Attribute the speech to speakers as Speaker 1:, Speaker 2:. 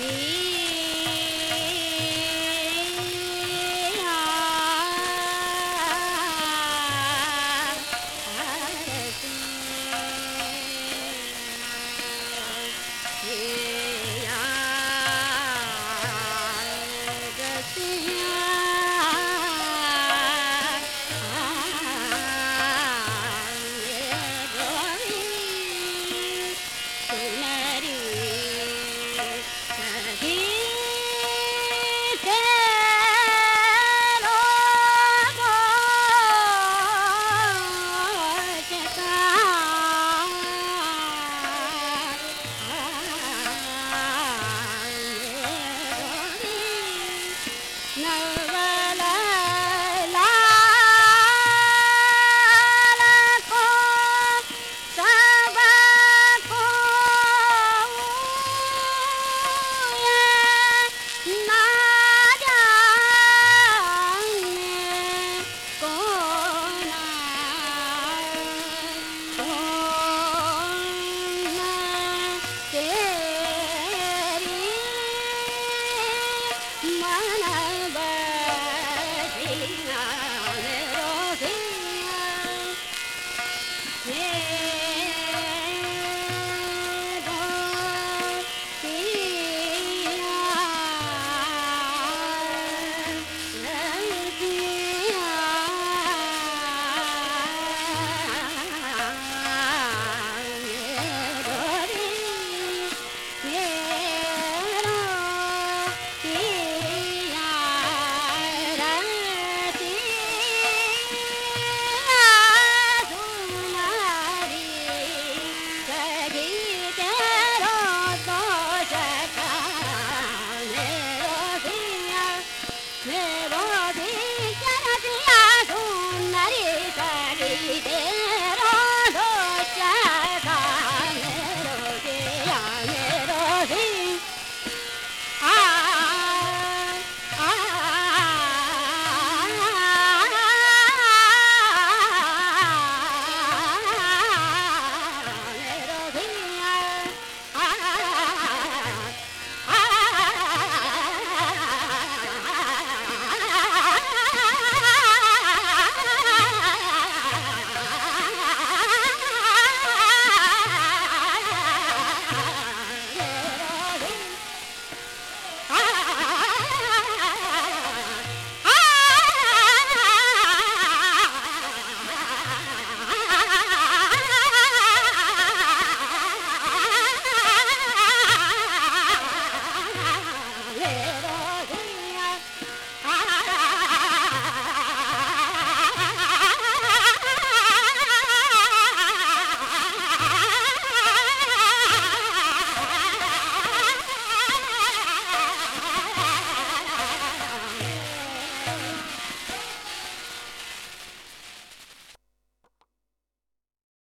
Speaker 1: See? No. Baby